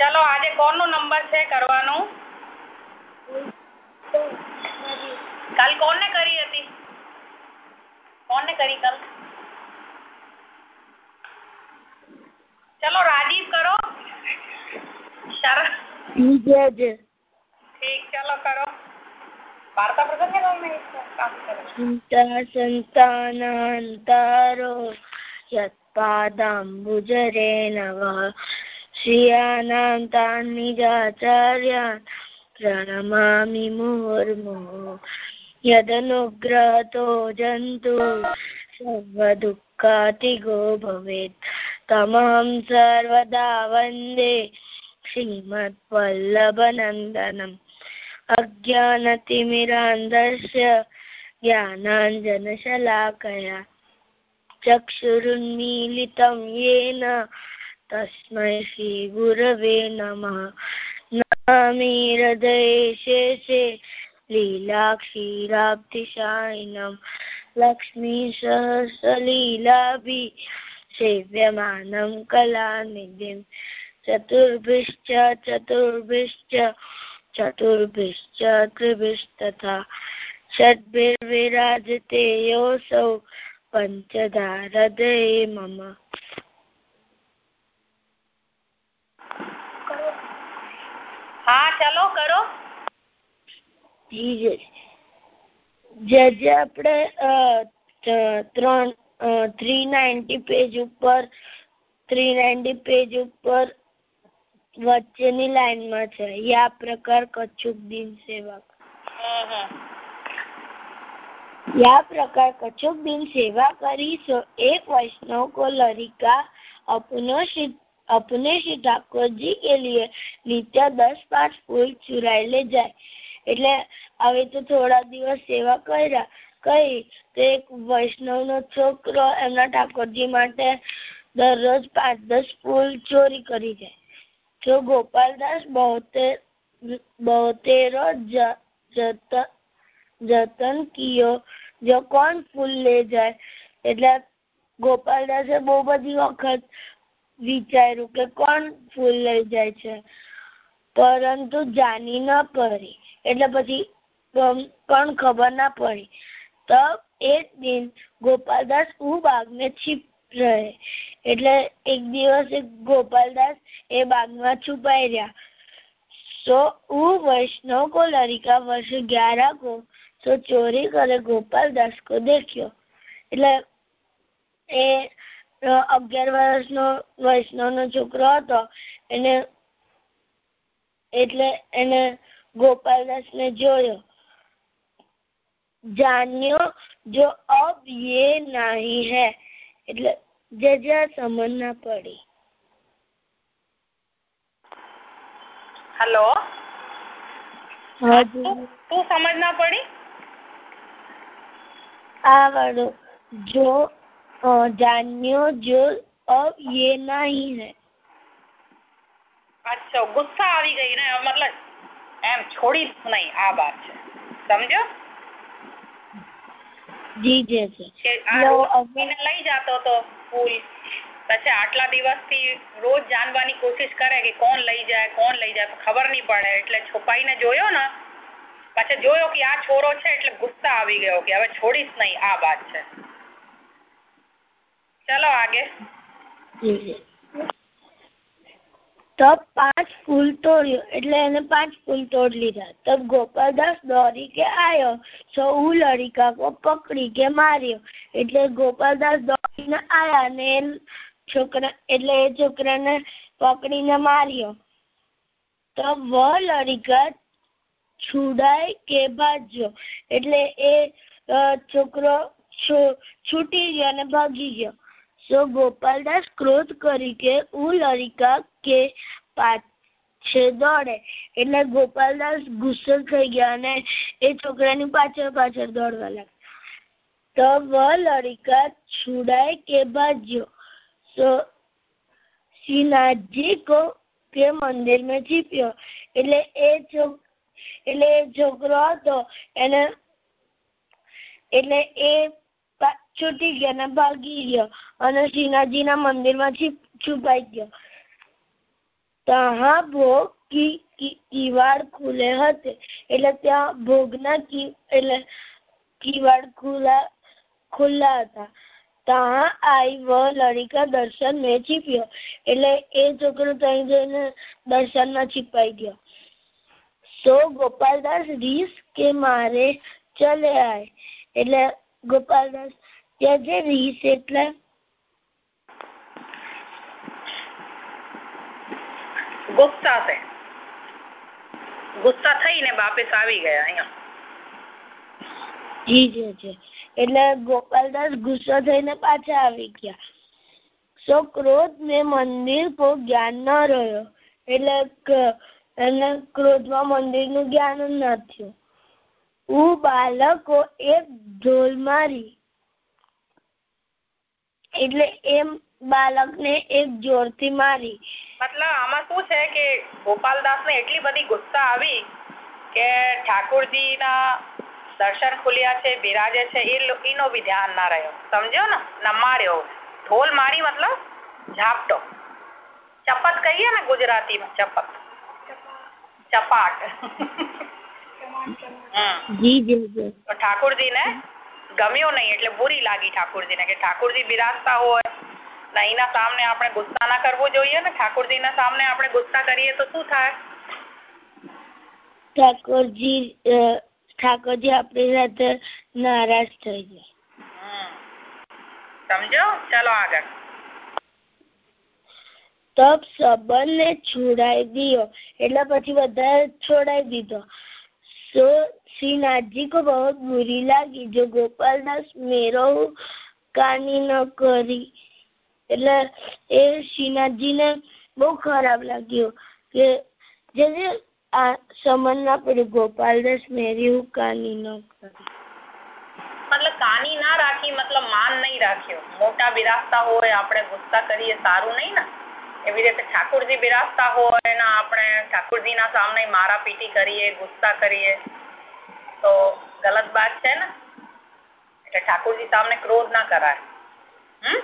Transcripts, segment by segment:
ચલો આજે કોનો નંબર છે કરવાનો? કાલ કોને કરી હતી? કોને કરી કાલ? ચલો રાજીવ કરો. ઠીક ચલો કરો. सन्तानान्तारो यत्पादाम्बुजरेण वा श्रियाणां तान् निजाचार्यान् प्रणमामि मुहुर्मुः यदनुग्रहतो जन्तु सर्वदुःखातिगो भवेत् तमहं सर्वदा वन्दे श्रीमत्वल्लभनन्दनम् अज्ञानतिमिरान्धस्य ज्ञानाञ्जनशलाकया चक्षुरुन्मीलितं येन तस्मै श्रीगुरवे नमः नमामि हृदये शेषे लीलाक्षीराब्धिशायिनं लक्ष्मीसहस्रलीलाभिः सेव्यमानं कलानिधिं चतुर्भिश्च चतुर्भिश्च ચતુર્ભિશ્ચ ત્રિભિશ સૌ પંચધા હૃદયે મમ હા ચલો કરો જીજે જે જે આપણે ત્રણ થ્રી નાઇન્ટી પેજ ઉપર થ્રી નાઇન્ટી પેજ ઉપર વચ્ચેની લાઈનમાં છે યા પ્રકાર કચ્છુક દિન સેવા या प्रकार कछुक दिन सेवा करी सो एक वैष्णव को लड़िका अपने श्री अपने श्री ठाकुर जी के लिए नित्य दस પાંચ ફૂલ ચુરાઈ લે જાય એટલે હવે તો થોડા દિવસ સેવા કર્યા કઈ તો એક વૈષ્ણવ નો છોકરો એમના ઠાકોરજી માટે દરરોજ પાંચ દસ ફૂલ ચોરી કરી જાય જો ગોપાલદાસ બોતેર બહોતેરો જતન કિયો, જો કોણ ફૂલ લે જાય? એટલે ગોપાલદાસે બહુ બધી વખત વિચાર્યું કે કોણ ફૂલ લઈ જાય છે. પરંતુ જાની ન પડી. એટલે પછી કોણ ખબર ના પડી. તો એક દિન ગોપાલદાસ ખૂબ આગને છીપ રહે એટલે એક દિવસ ગોપાલદાસ એ બાગમાં છુપાઈ રહ્યા तो वो वैष्णव को लड़का वर्ष ग्यारह को तो ચોરી કરે ગોપાલદાસ કો દેખ્યો એટલે એ અગિયાર વર્ષનો વૈષ્ણવ નો છોકરો હતો એને એટલે એને ગોપાલદાસ ને જોયો જાન્યો જો અબ યે નહીં હે એટલે જે જ્યાં સમજ ના પડી. હેલો? તું સમજ ના પડી? આ વાળો. જો જાન્યો જો અબ યે નહીં હે. અચ્છા ગુસ્સા આવી ગઈ ને મતલબ એમ છોડી નહીં આ વાત છે. સમજો જી જે છે લઈ જતો તો ફૂલ. પછી આટલા દિવસથી રોજ જાણવાની કોશિશ કરે કે કોણ લઈ જાય કોણ લઈ જાય ખબર નહીં પડે. એટલે છુપાઈને જોયો ને પછી જોયો કે આ છોરો છે એટલે ગુસ્સા આવી ગયો કે હવે છોડીશ નહીં આ વાત છે. ચલો આગે. તબ પાંચ ફૂલ તોડ્યો. એટલે એને પાંચ ફૂલ તોડી લીધા. તબ ગોપાલદાસ દોડી કે આવ્યો સૌ લડી કો પકડી કે માર્યો. એટલે ગોપાલદાસ દોડીને આવ્યા ને છોકરા, એટલે એ છોકરાને પકડીને માર્યો. તો વ લડીકા છુડાય કે ભાગ્યો. એટલે એ છોકરો છૂટી ગયો અને ભાગી ગયો. સો ગોપાલદાસ ક્રોધ કરી કે લરિકા કે પાછે દોડે. એટલે ગોપાલદાસ ગુસ્સે થઈ ગયા અને એ છોકરાની પાછળ પાછળ દોડવા લાગ્યા. તો વ લરિકા છુડાય કે ભાજ્યો? તો શ્રીનાથજી કો કે મંદિર મેં છીપ્યો. એટલે એ છોક, એટલે એ છોકરો હતો. એને, એટલે એ છૂટી ગયો ને ભાગી ગયો અને શ્રીનાથજીના મંદિરમાં છુપાઈ ગયો. ત્યાં ભોગ કિવાડ ખુલે હતી. એટલે ત્યાં ભોગના કી, એટલે કિવાડ ખુલ્લા ખુલ્લા હતા. ત્યાં આઈ વ લડિકા દર્શન મેં છીપ્યો. એટલે એ છોકરો ત્યાં જઈને દર્શનમાં છીપાઈ ગયો. સો ગોપાલદાસ, રીસ કે મારે ચલે આય? એટલે ગોપાલદાસ ત્યાં જે એટલે? ગુસ્સા છે ગુસ્સા થઈને વાપસ આવી ગયા અહીંયા. જી જી જી. એટલે ગોપાલદાસ ગુસ્સો થઈને પાછા આવી ગયા. સો ક્રોધ ને મંદિર કો જ્ઞાન ન રહ્યો. એટલે એને ક્રોધમાં મંદિરનું જ્ઞાન ન થયું. હું બાળકો એક ઢોલ મારી. એટલે એમ બાળકને એક જોરથી મારી. મતલબ આમાં શું છે કે ગોપાલદાસ ને એટલી બધી ગુસ્સા આવી કે ઠાકોરજી ના દર્શન ખુલ્યા છે, બિરાજે છે, એ એનો બી ધ્યાન ના રહ્યો. સમજ્યો ને? ન માર્યો ઢોલ મારી મતલબ ઝાપટો. ચપત કહીએ ને ગુજરાતીમાં, ચપત. ચપાટ. જી જી ઠાકોરજી ને ગમ્યો નહીં એટલે બુરી લાગી ઠાકોરજી ને કે ઠાકોરજી બિરાજતા હોય ને એના સામે આપણે ગુસ્સા ના કરવો જોઈએ ને ઠાકોરજી ના સામે આપણે ગુસ્સા કરીએ તો શું થાય? ઠાકોરજી ઠાકોરજી આપણી સાથે નારાજ થઈ જાય સમજો? ચલો આગળ. તબ સંબંધને છોડાઈ दियो એટલે પછી બધા છોડાઈ દીધો. तो श्रीनाथ को बहुत बुरी लगी जो गोपालदास मेरो કાની ન કરી એટલે એ શ્રીનાથજીને બહુ ખરાબ લાગ્યું કે જે આ સમજ ના પડ્યું ગોપાલદાસ મેરી હું કાની ન કરી મતલબ કાની ના રાખી મતલબ માન નહીં રાખ્યો મોટા બિરાજતા હોય આપણે ગુસ્સા કરીએ સારું નહીં ને એવી રીતે ઠાકોરજી બિરાજતા હોય ને આપણે ઠાકોરજી ના સામે મારા પીટી કરીએ ગુસ્સા કરીએ તો ગલત બાત છે ને? એટલે ઠાકોરજી સામે ક્રોધ ના કરાય. હમ?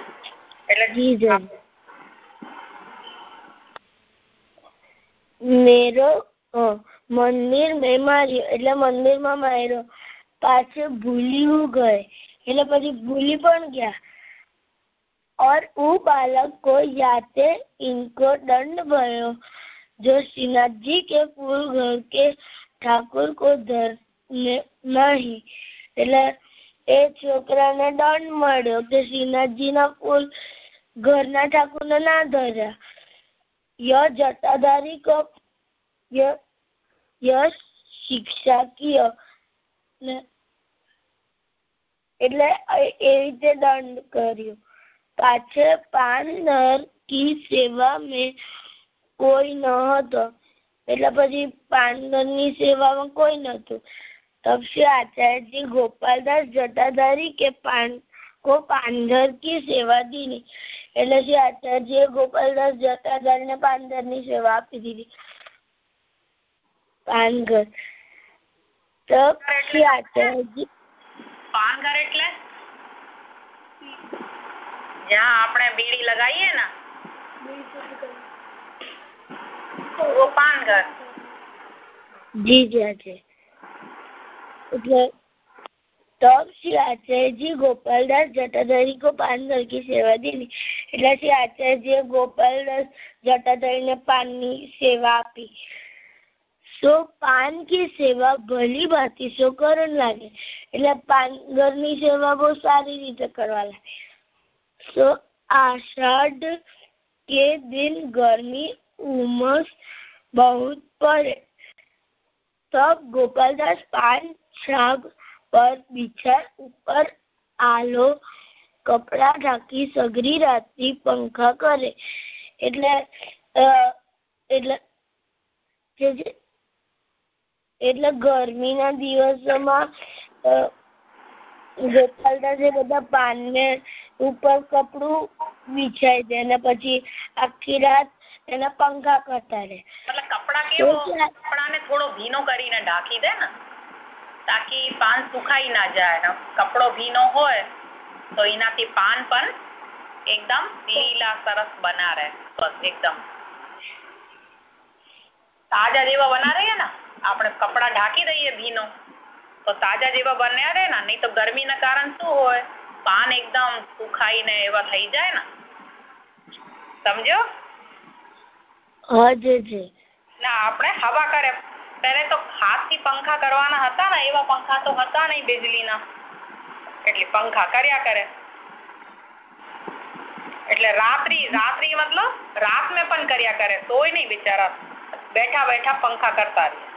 એટલે જી જી. મેરો મંદિર મેં માર્યો. એટલે પાછે ભૂલી હું એટલે પછી ભૂલી પણ ગયા. और वो बालक को याते इनको दंड भयो जो श्रीनाथ जी के फूल घर के ठाकुर को धरने नहीं એટલે એ છોકરાને દંડ મળ્યો કે શ્રીનાથજીના ફૂલ ઘરના ઠાકોરને ના ધર્યા ય જટાધારી કો ય શિક્ષા કિય એટલે એ રીતે દંડ કર્યો पाछे પાનર કી સેવા મેં કોઈ ન હતો. એટલે પછી પાનરની સેવામાં કોઈ નતું તપસ્વી આચાર્યજી ગોપાલદાસ જટાધારી કે પાન, કો પાંદર કી સેવા દીની એટલે શ્રી આચાર્યજીએ ગોપાલદાસ જતારી ને પાંદરની સેવા આપી દીધી. પાનગર તો શ્રી આચાર્યજી પાનગર એટલે? જ્યાં આપણે બીડી લગાવીએ ને वो पानघर જી જી છે એટલે तब श्री आचार्य जी गोपालदास जटाधारी को पानघर की सेवा दी એટલે શ્રી આચાર્ય ગોપાલદાસ જટાધારી ને પાન ની સેવા આપી સો પાન की સેવા ભલી ભાતી સો કરણ લાગે એટલે પાનઘર ની સેવા બહુ સારી રીતે કરવા લાગે સો आषाढ़ के दिन गर्मी उमस बहुत पड़े तब गोपालदास पान छाग पर बिछा ऊपर आलो કપડા ઢાંકી સગરી રાત્રિ પંખા કરે એટલે એટલે એટલે ગરમીના દિવસોમાં ગોપાલદાસે બધા પાનને ઉપર કપડું બિછાઈ દે અને પછી આખી રાત એના પંખા કરતા રહે. મતલબ કપડા કેવો? કપડાને થોડો ભીનો કરીને ઢાંકી દે ને તાકી પાન સુખાઈ ના જાય. ને કપડો ભીનો હોય તો એનાથી પાન પણ એકદમ લીલા સરસ બના રહે બસ એકદમ. તાજા જેવા બના રહે ને આપણે કપડા ઢાંકી દઈએ ભીનો. તો તાજા જેવા બન્યા રહે ને નહીં તો ગરમીના કારણ શું હોય? પાન એકદમ સુખાઈને એવા થઈ જાય ને. સમજો ના આપણે હવા કરે. પહેલે તો હાથથી પંખા કરવાના હતા ને એવા પંખા તો હતા નહીં વીજળીના. એટલે પંખા કર્યા કરે. એટલે રાત્રિ રાત્રિ મતલબ રાત મેં પણ કર્યા કરે તોય નહીં બિચારા બેઠા બેઠા પંખા કરતા રહે.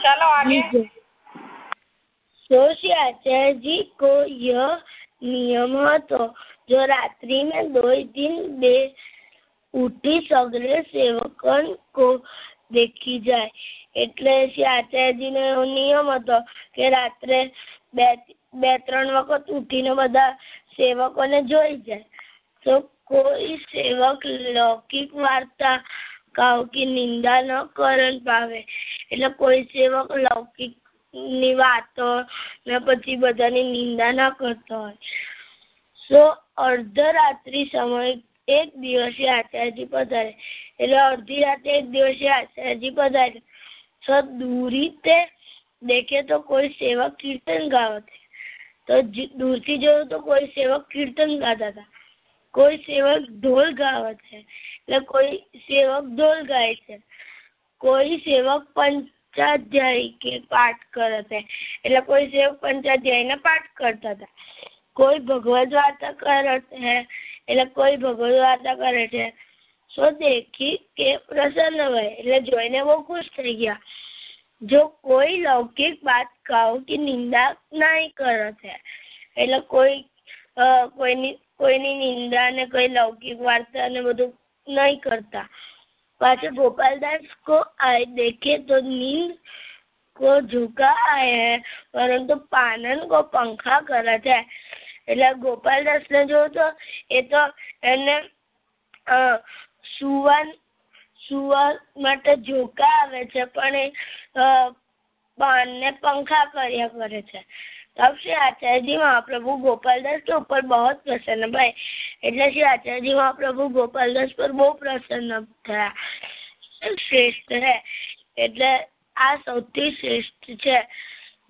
चलो आगे जोशी आचार्य को यह नियम હતો જો रात्रि में दो दिन बे ઉઠી સગરે સેવકન કો દેખી જાય એટલે શ્રી આચાર્યજીનો એવો નિયમ હતો કે રાત્રે બે બે ત્રણ વખત ઉઠીને બધા સેવકોને જોઈ જાય તો કોઈ સેવક લૌકિક વાર્તા કહો કે નિંદા ન કરણ પાવે એટલે કોઈ સેવક લૌકિકની વાતો ને પછી બધાની નિંદા ન કરતો હોય. તો અર્ધરાત્રિ સમય એક દિવસે આચાર્યજી પધારે. એટલે અડધી રાતે એક દિવસે આચાર્યજી પધારે. તો દૂરી તે દેખે તો કોઈ સેવક કીર્તન ગાવત. તો દૂરથી જોયું તો કોઈ સેવક કીર્તન ગાતા હતા. કોઈ સેવક ઢોલ ગાવે છે એટલે કોઈ સેવક ઢોલ ગાય છે. કોઈ સેવક પંચાધ્યાય કે પાઠ કરે છે એટલે કોઈ સેવક પંચાધ્યાય ને પાઠ કરતા હતા. કોઈ ભગવદ વાર્તા કરે છે એટલે કોઈ ભગવદ વાર્તા કરે છે. સો દેખી કે પ્રસન્ન હોય એટલે જોઈને બહુ ખુશ થઈ ગયા. જો કોઈ લૌકિક વાત કહો કે નિંદા નહીં કરે છે એટલે કોઈ કોઈની કોઈની નિંદા ને કોઈ લૌકિક વાર્તા ને બધું નહીં કરતા. પાછું ગોપાલદાસ કો આય, દેખે તો નીંદ કો ઝુકા આય પરંતુ પાનન કો પંખા કરે છે એટલે ગોપાલદાસ ને જોયું તો, એ તો એને સુવાન, સુવા માટે ઝોકા આવે છે, પણ એ પાન ને પંખા કર્યા કરે છે. तब श्री आचार्य जी महाप्रभु गोपालदास के ऊपर बहुत प्रसन्न भाई એટલે શ્રી આચાર્યજી મહાપ્રભુ ગોપાલદાસ પર બહુ પ્રસન્ન થયા શ્રેષ્ઠ હે એટલે આ સૌથી શ્રેષ્ઠ છે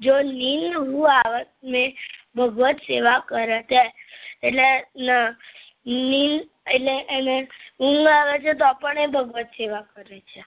જો નીંદ હું આવત મેં ભગવત સેવા કરે છે એટલે નીંદ એટલે એને ઊંઘ આવે છે તો પણ એ ભગવત સેવા કરે છે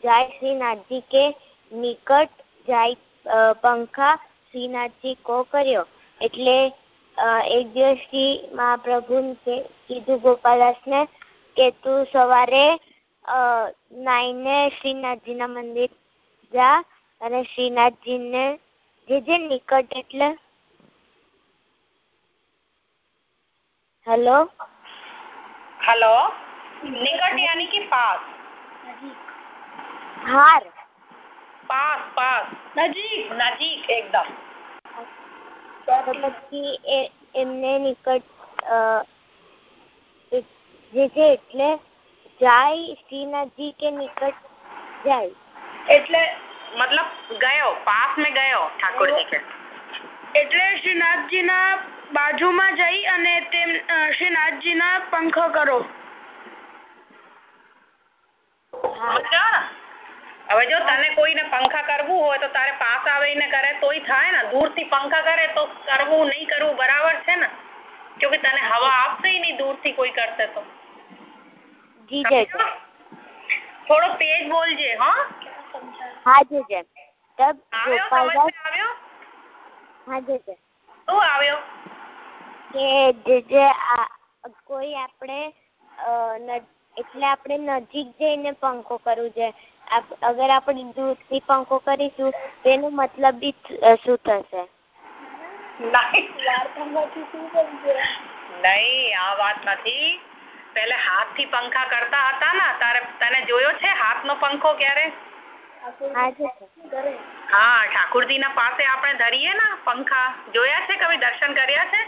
भीतर जाय श्रीनाथ जी के निकट जाय पंखा શ્રીનાથ જી કો કર્યો એટલે એક દિવસ શ્રી મહાપ્રભુ કીધું ગોપાલદાસ ને કે તું સવારે નાઈને શ્રીનાથજી ના મંદિર જા અને શ્રીનાથજી ને જે જે નિકટ એટલે હેલો हेलो निकट यानी कि पास હાર પાસ પાસ નજીક નજીક એકદમ પછી એમને નિકટ જે છે એટલે જાય શ્રી કે નિકટ જાય એટલે મતલબ ગયો પાસ મે ગયો ઠાકોરજી કે એટલે શ્રીનાથજીના બાજુમાં જઈ અને તેમ શ્રીનાથજી ના પંખો કરો। સમજ્યા હવે જો તને કોઈને પંખા કરવું હોય તો તારે પાસ આવીને કરે તોય થાય ને. દૂરથી પંખા કરે તો કરવું નહીં કરવું બરાબર છે ને? કે તને હવા આપશે નહીં દૂરથી કોઈ કરશે તો. થોડો તેજ બોલજે હા. હા જી તબ આવ્યો? આવ્યો? હા જી શું આવ્યો? કે જે જે કોઈ આપણે એટલે આપણે નજીક જઈને પંખો કરવું છે. અગર આપણે દૂરથી પંખો કરીશું તેનો મતલબ બી શું થશે? નહીં. આ વાત નથી. પેલે હાથથી પંખા કરતા હતા ને તારે તને જોયો છે હાથનો પંખો ક્યારે? હા ઠાકુરજી ના પાસે આપણે ધરીએ ને પંખા. જોયા છે કવિ દર્શન કર્યા છે.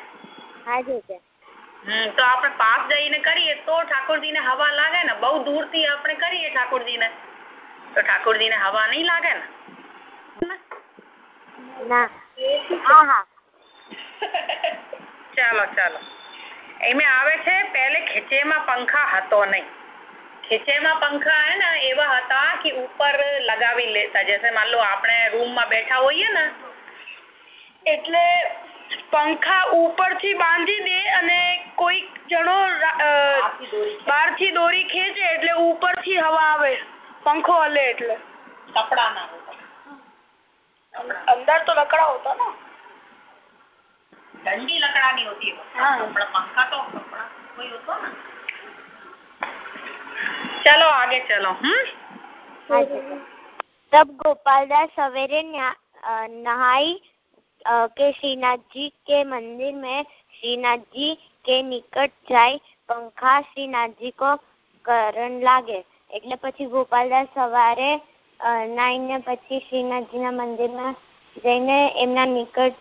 હમ તો આપણે પાસ જઈને કરીએ તો ઠાકોરજીને હવા લાગે ને. બહુ દૂરથી આપણે કરીએ ઠાકોરજીને. તો ઠાકોરજીને હવા નહીં લાગે ને? ના. ચાલો ચાલો. એમાં આવે છે પહેલે ખીચેમાં પંખા હતો નહીં. ખીચેમાં પંખા હે ને એવા હતા કે ઉપર લગાવી લેતા. જैसे માન લો આપણે રૂમમાં બેઠા હોઈએ ને એટલે પંખા ઉપરથી બાંધી દે અને કોઈક જણો બહારથી દોરી ખેંચે એટલે ઉપરથી હવા આવે. પંખો હલે એટલે કપડા ના अंदर तो लकड़ा होता ना डंडी लकड़ानी होती है हाँ। कपड़ा पंखा तो कपड़ा कोई होता ना चलो आगे चलो हम्म हाँ जी तब गोपालदास सवेरे न्या- अ, नहाई अ, के श्रीनाथ जी के मंदिर में श्रीनाथ जी के निकट जाय पंखा श्रीनाथ जी को કરણ લાગે એટલે પછી ગોપાલદાસ સવારે નાઈને પછી શ્રીનાથજીના મંદિરમાં જઈને એમના નિકટ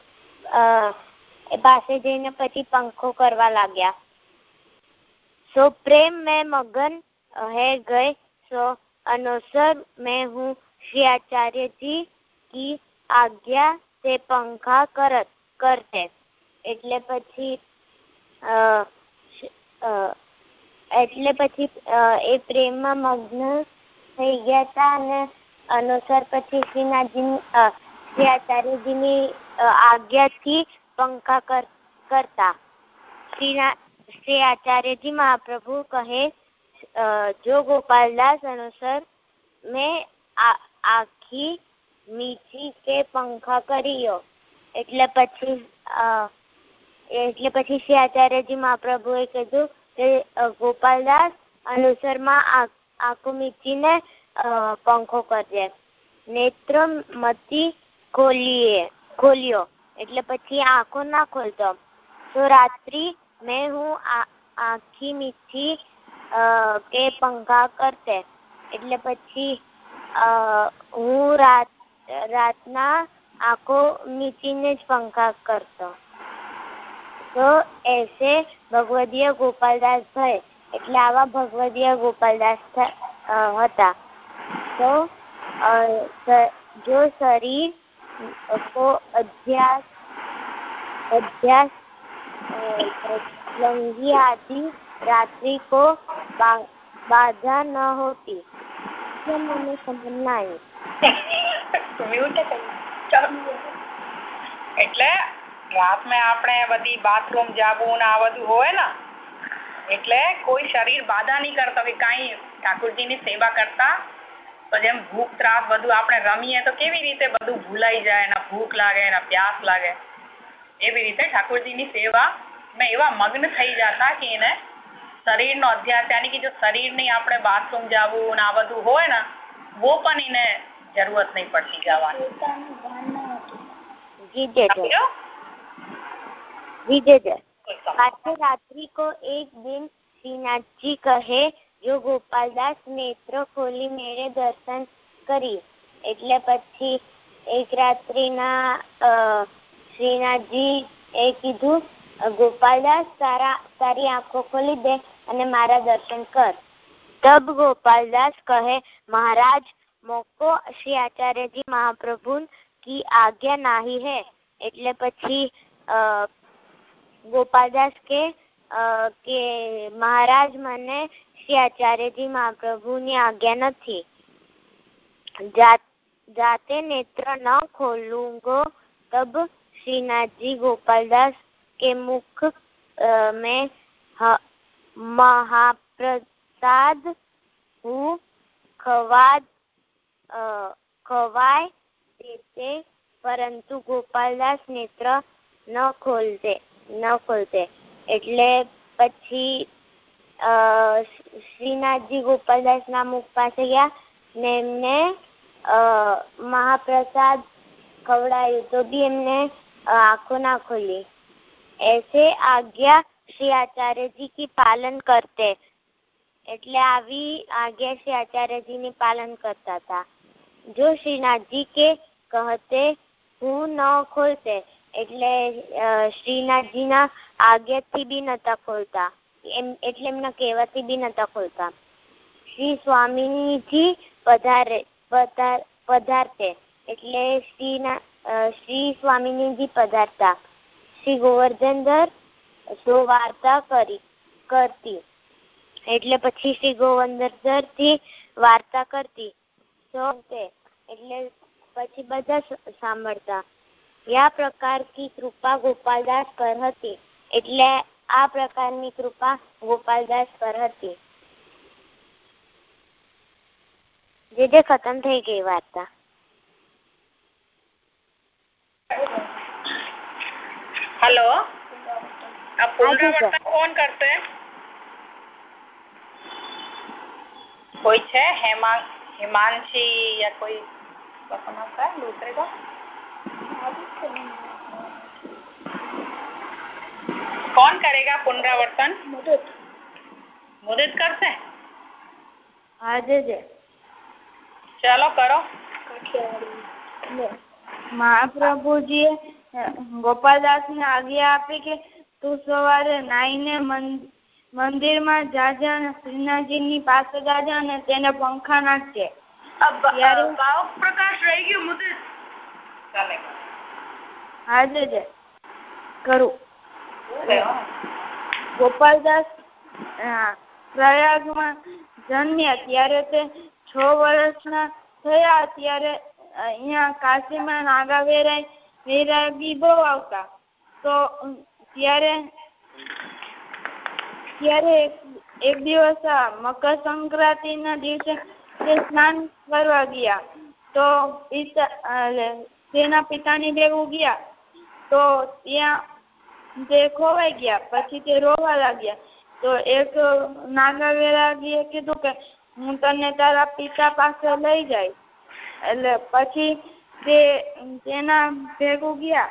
પાસે જઈને પછી પંખો કરવા લાગ્યા. સો પ્રેમ મેં મગન હે ગઈ સો અનુસર મેં હું શ્રી આચાર્યજી કી આજ્ઞા તે પંખા કરત, કરતે. એટલે પછી અ એટલે પછી એ પ્રેમમાં મગ્ન થઈ ગયા હતા અને અનુસાર પછી શ્રીનાથજી શ્રી આચાર્યજીની આજ્ઞાથી પંખા કરતા. શ્રી આચાર્યજી મહાપ્રભુ કહે જો ગોપાલદાસ અનુસાર મેં આખી મીઠી કે પંખા કર્યો. એટલે પછી એટલે પછી શ્રી આચાર્યજી મહાપ્રભુએ કીધું ગોપાલદાસ અનુસરમાં આ- આંખો પંખો કરજે નેત્ર મતી ખોલીએ, ખોલ્યો. એટલે પછી આંખો ના ખોલતો. તો રાત્રિ મેં હું આખી મીઠી કે પંખા કરતે. એટલે પછી હું રાત, રાતના આંખો મીચીને જ પંખા કરતો. તો એસે ભગવદીય ગોપાલદાસ ભય એટલે આવા ભગવદીય ગોપાલદાસ થ- અ, હતા તો અ, સ- જો શરીર को अध्यास अध्यास अ, लंगी आदि रात्रि को बा, बाधा न होती ये मैंने समझना आई એટલે રાતમાં આપણે બધી બાથરૂમ જાવું ને આ બધું હોય ને એટલે કોઈ શરીર બાધા નહીં કરતા કે કાંઈ ઠાકોરજીની સેવા કરતા. તો જેમ ભૂખ ત્રાસ બધું આપણે રમીએ તો કેવી રીતે બધું ભૂલાઈ જાય ને ભૂખ લાગે ને પ્યાસ લાગે? એવી રીતે ઠાકોરજીની સેવા મેં એવા મગ્ન થઈ જતા કે એને શરીરનો અધ્યાસ યાની કે જો શરીરની આપણે બાથરૂમ જવું ને આ બધું હોય ને વો પણ એને જરૂરત નહીં પડતી જવાની. जी जय जय સમજો? जी जय जय કોઈ સમજ- पाठ्य रात्रि को एक दिन श्रीनाथ जी कहे જો ગોપાલદાસ નેત્ર ખોલી મેળે દર્શન કરી એટલે પછી એક રાત્રિના અ, શ્રીનાથજી એ કીધું ગોપાલદાસ તારા તારી આંખો ખોલી દે અને મારા દર્શન કર तब गोपालदास कहे महाराज मोको श्री आचार्य जी महाप्रभु की आज्ञा नाही है એટલે પછી અ, ગોપાલદાસ કે અ, કે મહારાજ મને શ્રી આચાર્યજી મહાપ્રભુની આજ્ઞા નથી जाते नेत्र न खोलूंगो तब श्रीनाथ जी गोपालदास के मुख में महाप्रसाद हूँ खवा खवाय देते પરંતુ ગોપાલદાસ નેત્ર ન ખોલતે ન ખૂલશે એટલે પછી શ્રીનાથજી ગોપાલદાસના મુખ પાસે ગયા ને એમને મહાપ્રસાદ ખવડાયું. તો બી એમને આંખો ના ખુલી. એસે આજ્ઞા શ્રી આચાર્યજી કી પાલન કરતે. એટલે આવી આજ્ઞા શ્રી આચાર્યજી ની પાલન કરતા હતા જો શ્રીનાથજી કે કહતે, હું ન ખોલતે એટલે શ્રીનાથજીના આજ્ઞાથી બી નતા ખોલતા. એમ, એટલે એમના કહેવાથી બી નતા ખોલતા. શ્રી સ્વામીજી પધારે પધારતે. એટલે શ્રીના શ્રી સ્વામીજી પધારતા. શ્રી ગોવર્ધનધર તો વાર્તા કરી, કરતી. એટલે પછી શ્રી ગોવર્ધનધરથી વાર્તા કરતી. તો એટલે પછી બધા સાંભળતા. યા પ્રકાર કી કૃપા ગોપાલદાસ પર હતી એટલે આ પ્રકારની કૃપા ગોપાલદાસ પર હતી જે જે ખતમ થઈ ગઈ વાર્તા हेलो अब पुनरावर्तन कौन करते हैं कोई है हेमा हिमांशी या कोई कौन होता है કોણ કરેગા પુનરાવર્તન મુદત મુદત કરશે આજે જ ચાલો કરો મહાપ્રભુજીએ ગોપાલદાસ ને આજ્ઞા આપી કે તું સવારે નાઈને મંદિરમાં જાજે અને શ્રીનાથજીની પાસે જાજે અને તેને પંખા નાખજે. બાવક પ્રકાશ રહી ગયું મુદત. ચાલે. આજે જ કરું. ગોપાલદાસ પ્રયાગમાં જન્મ્યા ત્યારે તે છ વર્ષના થયા ત્યારે અહીંયા કાશીમાં નાગા વેરાય વૈરાગી બહુ આવતા. તો ત્યારે ત્યારે એક દિવસ મકર સંક્રાંતિ ના દિવસે તે સ્નાન કરવા ગયા. તો પિતા તેના પિતાની ભેગું ગયા તો ત્યાં તે ખોવાઈ ગયા, પછી તે રોવા લાગ્યા. તો એક નાગા વેરાગીએ કીધું કે, હું તને તારા પિતા પાસે લઈ જાય. એટલે પછી તે તેના ભેગું ગયા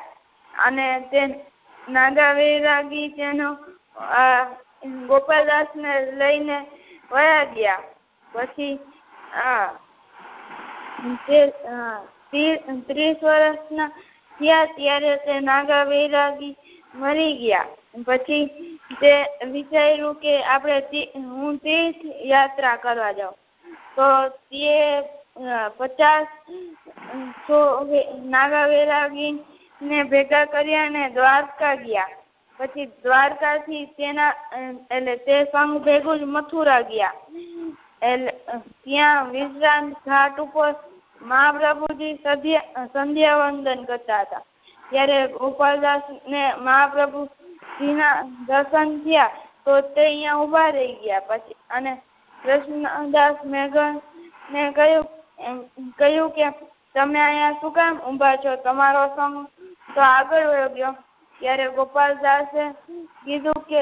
અને તે નાગા વૈરાગી તેનો ગોપાલદાસ ને લઈને વયા ગયા. પછી તે ત્રીસ વર્ષના થયા ત્યારે તે નાગા વૈરાગી મરી ગયા. પછી તે વિચાર્યું કે આપણે હું તીર્થ યાત્રા કરવા જાઉં. તો તે પચાસ નાગા વૈરાગી ને ભેગા કર્યા ને દ્વારકા ગયા. પછી દ્વારકા થી તેના એટલે તે સંઘ ભેગું જ મથુરા ગયા. એટલે, ત્યાં વિશ્રાંત ઘાટ ઉપર મહાપ્રભુજી સંધ્યા વંદન કરતા હતા. ત્યારે ગોપાલદાસ ને મહાપ્રભુજી ના દર્શન થયા તો તે અહીંયા ઊભા રહી ગયા પછી અને કૃષ્ણદાસ મેઘન ને કહ્યું કહ્યું કે તમે અહીંયા શું કામ ઊભા છો? તમારો સંગ તો આગળ વયો ગયો. ત્યારે ગોપાલદાસે કીધું કે,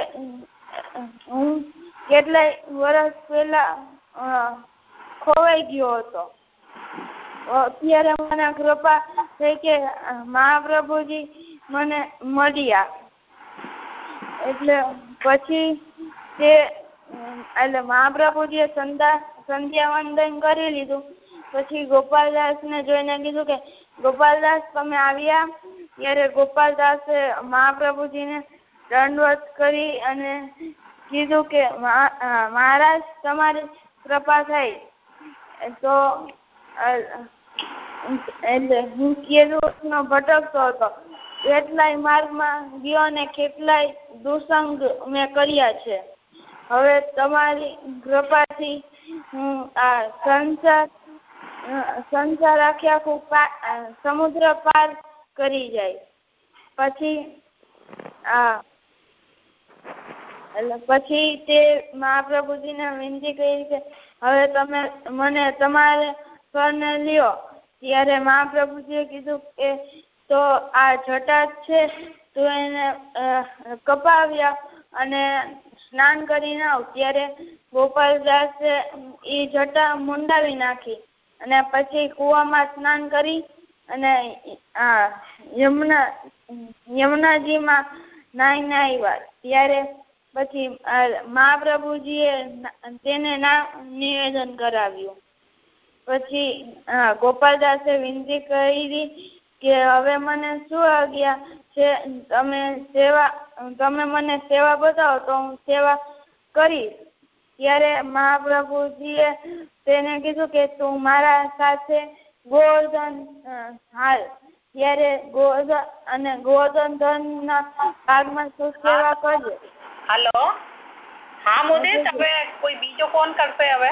હું કેટલાય વર્ષ પહેલા ખોવાઈ ગયો હતો. અત્યારે મને કૃપા થઈ કે મહાપ્રભુજી મને મળ્યા. એટલે પછી તે, એટલે મહાપ્રભુજીએ સંધ્યા વંદન કરી લીધું. પછી ગોપાલદાસ ને જોઈને કીધું કે, ગોપાલદાસ, તમે આવ્યા? ત્યારે ગોપાલદાસે મહાપ્રભુજીને દંડવત કરી અને કીધું કે મહારાજ, તમારી કૃપા થઈ. તો એટલે હું કેદુવત નો ભટકતો હતો. કેટલાય માર્ગમાં ગયો અને કેટલાય દુસંગ મેં કર્યા છે. હવે તમારી કૃપાથી હું આ સંસાર સંસાર આખે આખું સમુદ્ર પાર કરી જાય. પછી આ, એટલે પછી તે મહાપ્રભુજીને વિનંતી કરી કે હવે તમે મને તમારે સ્વરને લ્યો. ત્યારે મહાપ્રભુજીએ કીધું કે, તો આ જટા છે, તું એને કપાવ્યા અને સ્નાન કરીને આવ. ત્યારે ગોપાલદાસે એ જટા મુંડાવી નાખી અને પછી કુવામાં સ્નાન કરી અને આ યમુના, યમુનાજીમાં નાહીને આવ્યા. ત્યારે પછી મહાપ્રભુજીએ તેને ના નિવેદન કરાવ્યું. પછી ગોપાલદાસે વિનંતી કરી કે હવે મને શું આજ્ઞા છે તમે સેવા તમે મને સેવા બતાવો તો હું સેવા કરીશ. ત્યારે મહાપ્રભુજીએ તેને કીધું કે તું મારા સાથે ગોવર્ધન હાલ. ત્યારે ગોવર્ધન અને ગોવર્ધન ના ભાગમાં શું સેવા કરજો. હાલો. હા મોદી તમે કોઈ બીજો કોણ કરશે હવે?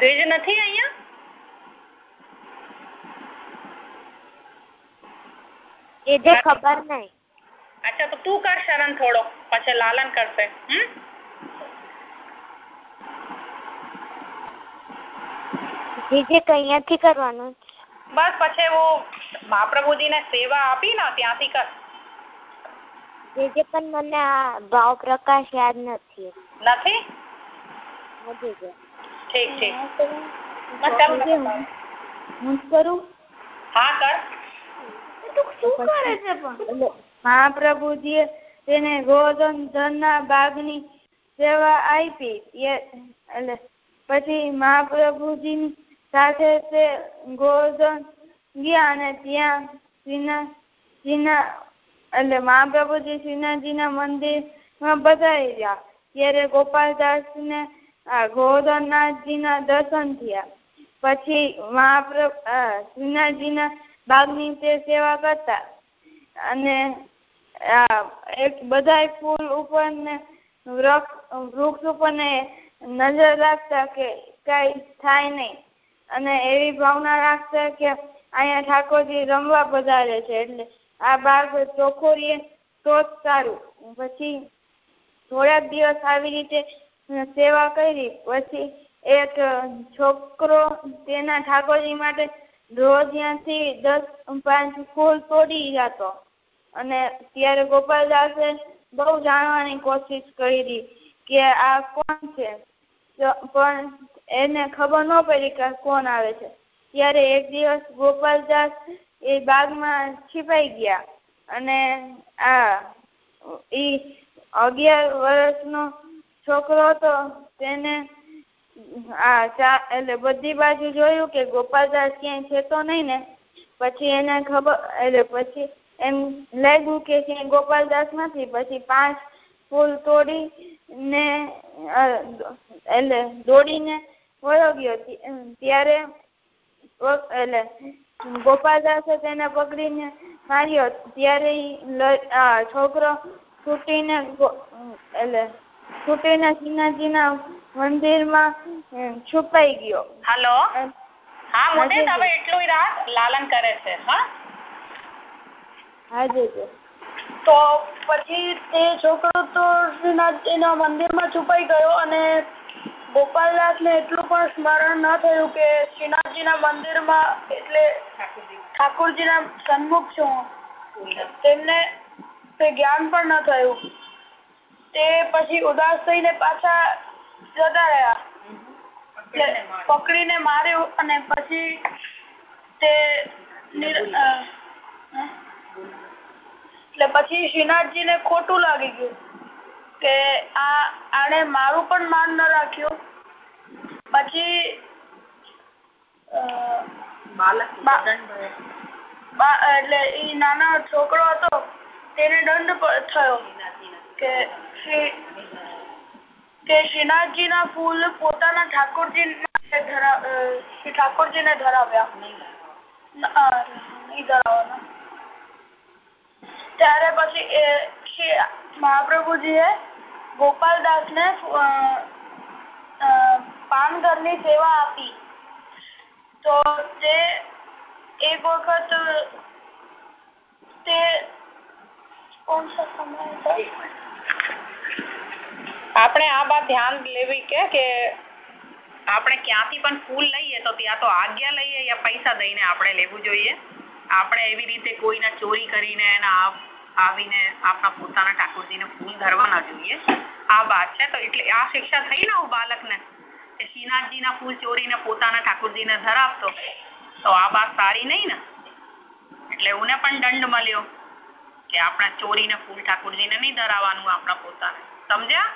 હાજી જી નથી અહીંયા? એ જે ખબર નહીં અચ્છા તો તું કર શરણ થોડો પછી લાલન કરશે હમ? જીજે કઈયાથી કરવાનું બસ પછી वो મહાપ્રભુજી ને સેવા આપી ને ત્યાંથી કર. જીજે પણ મને આ ભાવ પ્રકાશ યાદ નથી. નથી? જી ઠીક ઠીક. બસ હું કરું? હા કર. શું કરે છે પણ? મહાપ્રભુજીએ તેને ગોવર્ધન ધનના ભાગની સેવા આપી. એટલે પછી મહાપ્રભુજીની સાથે તે ગોવર્ધન ગયા અને ત્યાં શ્રીના એટલે મહાપ્રભુજી શ્રીનાથજીના મંદિરમાં પધારી ગયા ત્યારે ગોપાલદાસને આ ગોવર્ધનનાથજીના દર્શન થયા. પછી મહાપ્રભુ બાગની તે સેવા કરતા. અને એક બધાય ફૂલ ઉપર ને વૃક્ષ ઉપર ને નજર રાખતા કે કઈ થાય નહીં. અને એવી ભાવના રાખતા કે અહીંયા ઠાકોરજી રમવા પધારે છે. એટલે આ બાગ ચોખ્ખો રહે તો જ સારું. પછી થોડાક દિવસ આવી રીતે સેવા કરી, પછી એક છોકરો તેના ઠાકોરજી માટે રોજ ત્યાંથી દસ, પાંચ ફૂલ તોડી જતો. અને ત્યારે ગોપાલદાસે બહુ જાણવાની કોશિશ કરી કે આ કોણ છે? પણ એને ખબર ન પડી કે કોણ આવે છે. ત્યારે એક દિવસ ગોપાલદાસ એ બાગમાં છીપાઈ ગયા. અને આ ઈ અગિયાર વર્ષનો છોકરો હતો તેને આ ચા એટલે બધી બાજુ જોયું કે ગોપાલદાસ ક્યાંય છે તો નહીં ને. પછી એને ખબર એટલે પછી એમ લાગ્યું કે ક્યાંય ગોપાલદાસ નથી પછી પાંચ ફૂલ તોડી ને એટલે દોડીને વળો ગયો. ત્યારે એટલે ગોપાલદાસે તેને પકડીને માર્યો. ત્યારે છોકરો છૂટીને એટલે છૂટીને સીનાજીના મંદિરમાં છુપાઈ ગયો. હાલો? હા હાજી. હવે એટલું રાત લાલન કરે છે હા? હાજી જી. તો પછી તે છોકરો તો શ્રીનાથજીના મંદિરમાં છુપાઈ ગયો અને ગોપાલદાસને એટલું પણ સ્મરણ ન થયું કે શ્રીનાથજીના મંદિરમાં એટલે ઠાકોરજીના સન્મુખ છું. તેમને તે જ્ઞાન પણ ન થયું. તે પછી ઉદાસ થઈને પાછા જતા રહ્યા. પકડીને માર્યું અને પછી તે એટલે પછી શ્રીનાથજીને ખોટું લાગી ગયું કે આ આને મારું પણ માન ન રાખ્યું. પછી એટલે ઈ નાનો છોકરો હતો તેને દંડ થયો. કે શ્રી, કે ફૂલ પોતાના ઠાકોરજી શ્રી ઠાકોરજી ને ધરાવ્યા ત્યારે પછી મહાપ્રભુજી એ ગોપાલદાસ ને પાનઘરની સેવા આપી. તો તે એક વખત તે કોણ સા સમય આપણે આ વાત ધ્યાન લેવી કે આપણે ક્યાંથી પણ ફૂલ લઈએ તો ત્યાં તો આજ્ઞા લઈએ યા પૈસા દઈને આપણે લેવું જોઈએ. આપણે એવી રીતે કોઈને ચોરી કરીને આવીને આપણા પોતાના ઠાકોરજીને ફૂલ ધરવા ના જોઈએ. આ વાત છે તો એટલે આ શિક્ષા થઈ ને બાળકને કે શ્રીનાથજીના ફૂલ ચોરીને પોતાના ઠાકોરજીને ધરાવતો, તો આ વાત સારી નહીં ને? એટલે એને પણ દંડ મળ્યો. કે આપણે ચોરીને ફૂલ ઠાકોરજીને નહીં ધરાવવાનું આપણા પોતાને. સમજ્યા?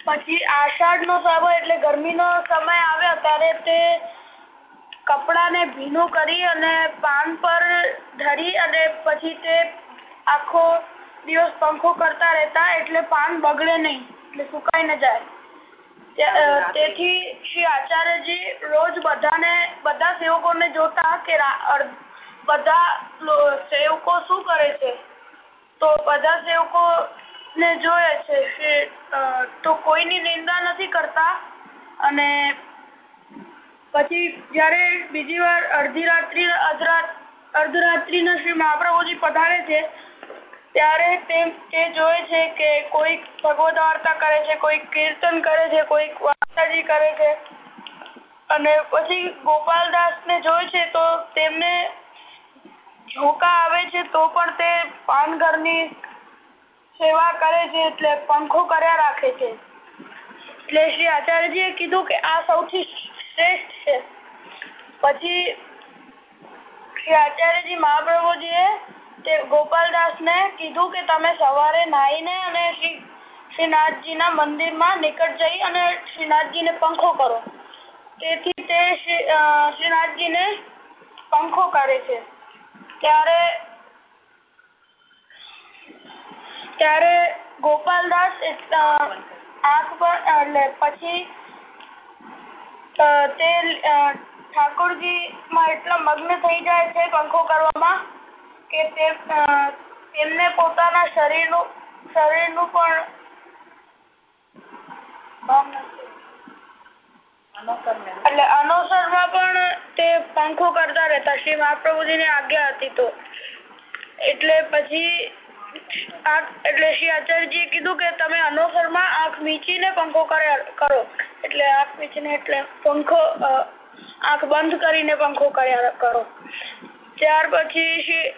પછી આષાઢ નો સાબો એટલે ગરમી નો સમય આવ્યો ત્યારે તે કપડા ને ભીનું કરી અને પાન પર ધરી અને પછી તે આખો દિવસ પંખો કરતા રહેતા એટલે પાન બગડે નહીં એટલે સુકાઈ ન જાય. તેથી શ્રી આચાર્યજી રોજ બધાને બધા સેવકોને જોતા કે બધા સેવકો શું કરે છે? તો બધા સેવકો ને જોયે છે તો કોઈની નિંદા નથી કરતા અને પછી જયારે બીજી વાર અડધી રાત્રિ અર્ધરાત્રિ ના શ્રી મહાપ્રભુજી પધારે છે, ત્યારે તે જોયે છે કે કોઈ ભગવદ વાર્તા કરે છે કોઈ કીર્તન કરે છે કોઈ વાર્તાજી કરે છે અને પછી ગોપાલદાસ ને જોયે છે તો તેમને ઝોકા આવે છે, તો પણ તે પાનઘરની સેવા કરે છે એટલે પંખો કર્યા રાખે છે. એટલે શ્રી આચાર્યજી એ કીધું કે આ સૌથી શ્રેષ્ઠ છે. પછી શ્રી આચાર્યજી મહાપ્રભુજી એ તે ગોપાલદાસ ને કીધું કે તમે સવારે નાહીને અને શ્રી શ્રીનાથજી ના મંદિરમાં નિકટ જઈ અને શ્રીનાથજી ને પંખો કરો. તેથી તે શ્રીનાથજી ને પંખો કરે છે. ત્યારે ત્યારે ગોપાલદાસ આંખ પર એટલે પછી તે ઠાકોરજી માં એટલા મગ્ન થઈ જાય છે પંખો કરવામાં કે તે તેમને પોતાના શરીરનું શરીરનું પણ એટલે અનોસરમાં પણ તે પંખો કરતા રહેતા. શ્રી મહાપ્રભુજી ની આજ્ઞા હતી તો. એટલે પછી એટલે શ્રી આચાર્યજી કીધું કે તમે અનોસરમાં આંખ મીચીને પંખો કરો એટલે આંખ મીચીને એટલે પંખો આંખ બંધ કરીને પંખો કર્યા કરો. ત્યાર પછી શ્રી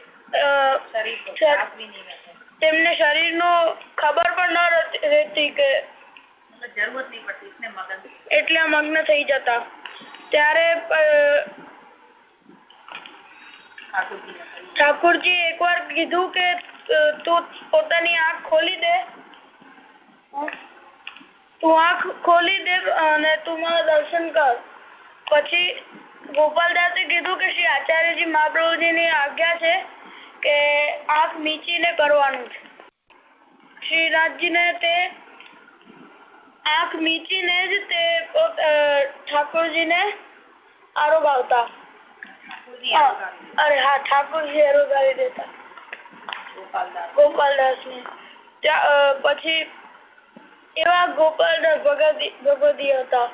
તેમને શરીર નો ખબર પણ ન રહેતી કે એટલા મગ્ન. થઈ જતા. ત્યારે ઠાકુરજી એક વાર કીધું કે તું પોતાની આંખ ખોલી દે. તું આંખ ખોલી દે અને તું મારા દર્શન કર. પછી ગોપાલદાસે કીધું કે શ્રી આચાર્યજી મહાપ્રભુજી ની આજ્ઞા છે કે આંખ મીચીને કરવાનું છે. શ્રીનાથજી ને તે આંખ મીચીને જ તે ઠાકોરજી ને આરોગાવતા અરે હા ઠાકોરજી આરોગાવી દેતા. ગોપાલદાસ. ને પછી એવા ગોપાલદાસ ભગવતી હતા.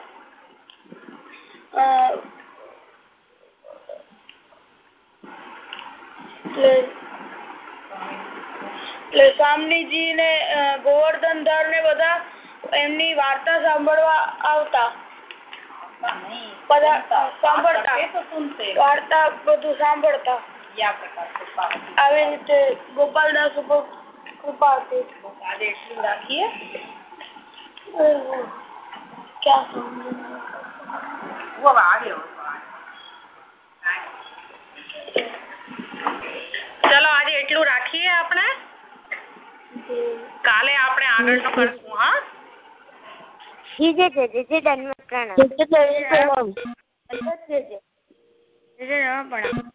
એટલે સ્વામીજી ને ગોવર્ધન ધર ને બધા એમની વાર્તા સાંભળવા આવતા. ચલો આજે એટલું રાખીએ આપણે? કાલે આપણે આગળ કરશું હા? જી છે ધન્યવાદ પ્રણામ જીજે તે પ્રણામ. જે જે જે જે જે. પ્રણામ